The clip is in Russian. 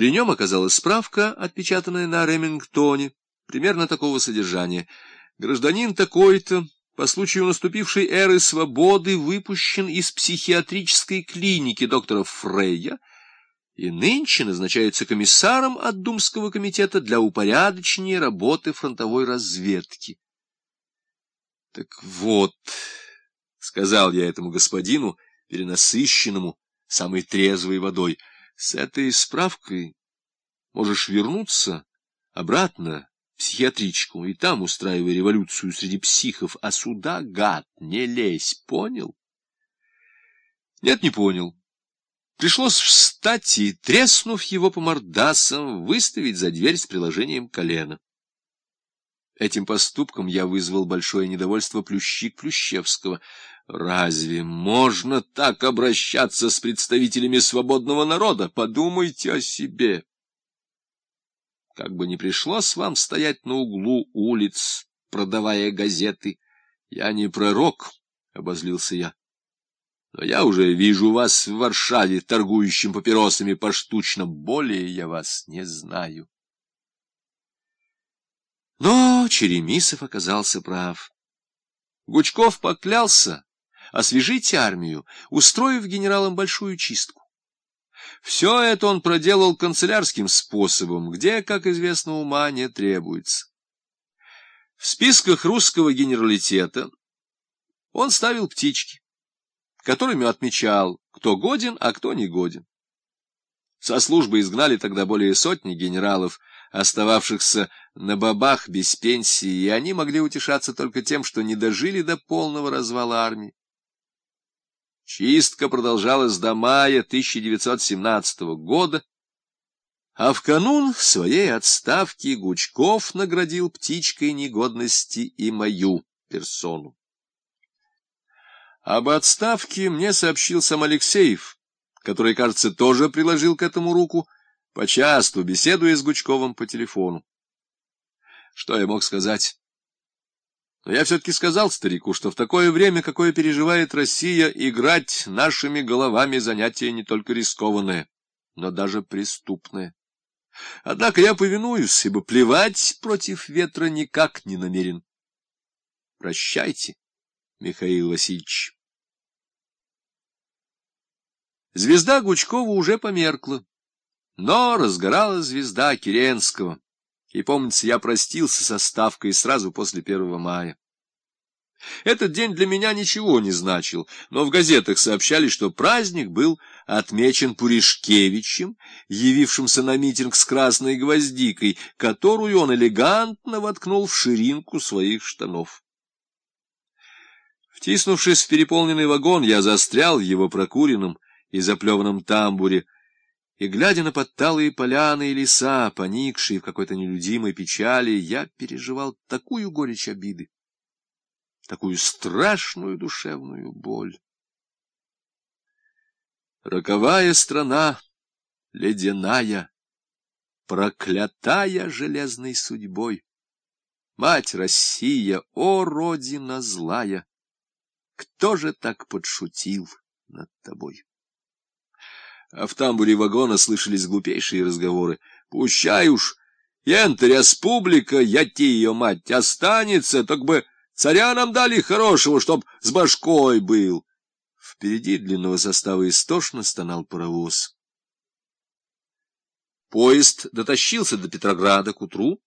При нем оказалась справка, отпечатанная на Ремингтоне, примерно такого содержания. Гражданин такой-то по случаю наступившей эры свободы выпущен из психиатрической клиники доктора Фрейя и нынче назначается комиссаром от Думского комитета для упорядочения работы фронтовой разведки. Так вот, — сказал я этому господину, перенасыщенному, самой трезвой водой, — с этой справкой можешь вернуться обратно в психиатричку и там устраивай революцию среди психов, а сюда, гад, не лезь, понял? Нет, не понял. Пришлось встать и, треснув его по мордасам, выставить за дверь с приложением колена. Этим поступком я вызвал большое недовольство Плющик Плющевского. Разве можно так обращаться с представителями свободного народа? Подумайте о себе. Как бы ни пришлось вам стоять на углу улиц, продавая газеты, я не пророк, — обозлился я. Но я уже вижу вас в Варшаве, торгующим папиросами поштучно. Более я вас не знаю. Но Черемисов оказался прав. Гучков поклялся освежить армию, устроив генералам большую чистку. Все это он проделал канцелярским способом, где, как известно, ума не требуется. В списках русского генералитета он ставил птички, которыми отмечал, кто годен, а кто не годен. Со службы изгнали тогда более сотни генералов, остававшихся на бабах без пенсии, и они могли утешаться только тем, что не дожили до полного развала армии. Чистка продолжалась до мая 1917 года, а в канун своей отставки Гучков наградил птичкой негодности и мою персону. Об отставке мне сообщил сам Алексеев, который, кажется, тоже приложил к этому руку, почасту беседуя с Гучковым по телефону. Что я мог сказать? Но я все-таки сказал старику, что в такое время, какое переживает Россия, играть нашими головами занятие не только рискованное, но даже преступное. Однако я повинуюсь, ибо плевать против ветра никак не намерен. Прощайте, Михаил Васильевич. Звезда Гучкова уже померкла. Но разгоралась звезда Керенского, и, помнится, я простился со Ставкой сразу после первого мая. Этот день для меня ничего не значил, но в газетах сообщали, что праздник был отмечен Пуришкевичем, явившимся на митинг с красной гвоздикой, которую он элегантно воткнул в ширинку своих штанов. Втиснувшись в переполненный вагон, я застрял его прокуренном и заплеванном тамбуре, и, глядя на подталые поляны и леса, поникшие в какой-то нелюдимой печали, я переживал такую горечь обиды, такую страшную душевную боль. Роковая страна, ледяная, проклятая железной судьбой, Мать Россия, о, родина злая, кто же так подшутил над тобой? А в тамбуре вагона слышались глупейшие разговоры. «Пущай уж, ента республика, я те ее мать, останется, так бы царя нам дали хорошего, чтоб с башкой был». Впереди длинного состава истошно стонал паровоз. Поезд дотащился до Петрограда к утру,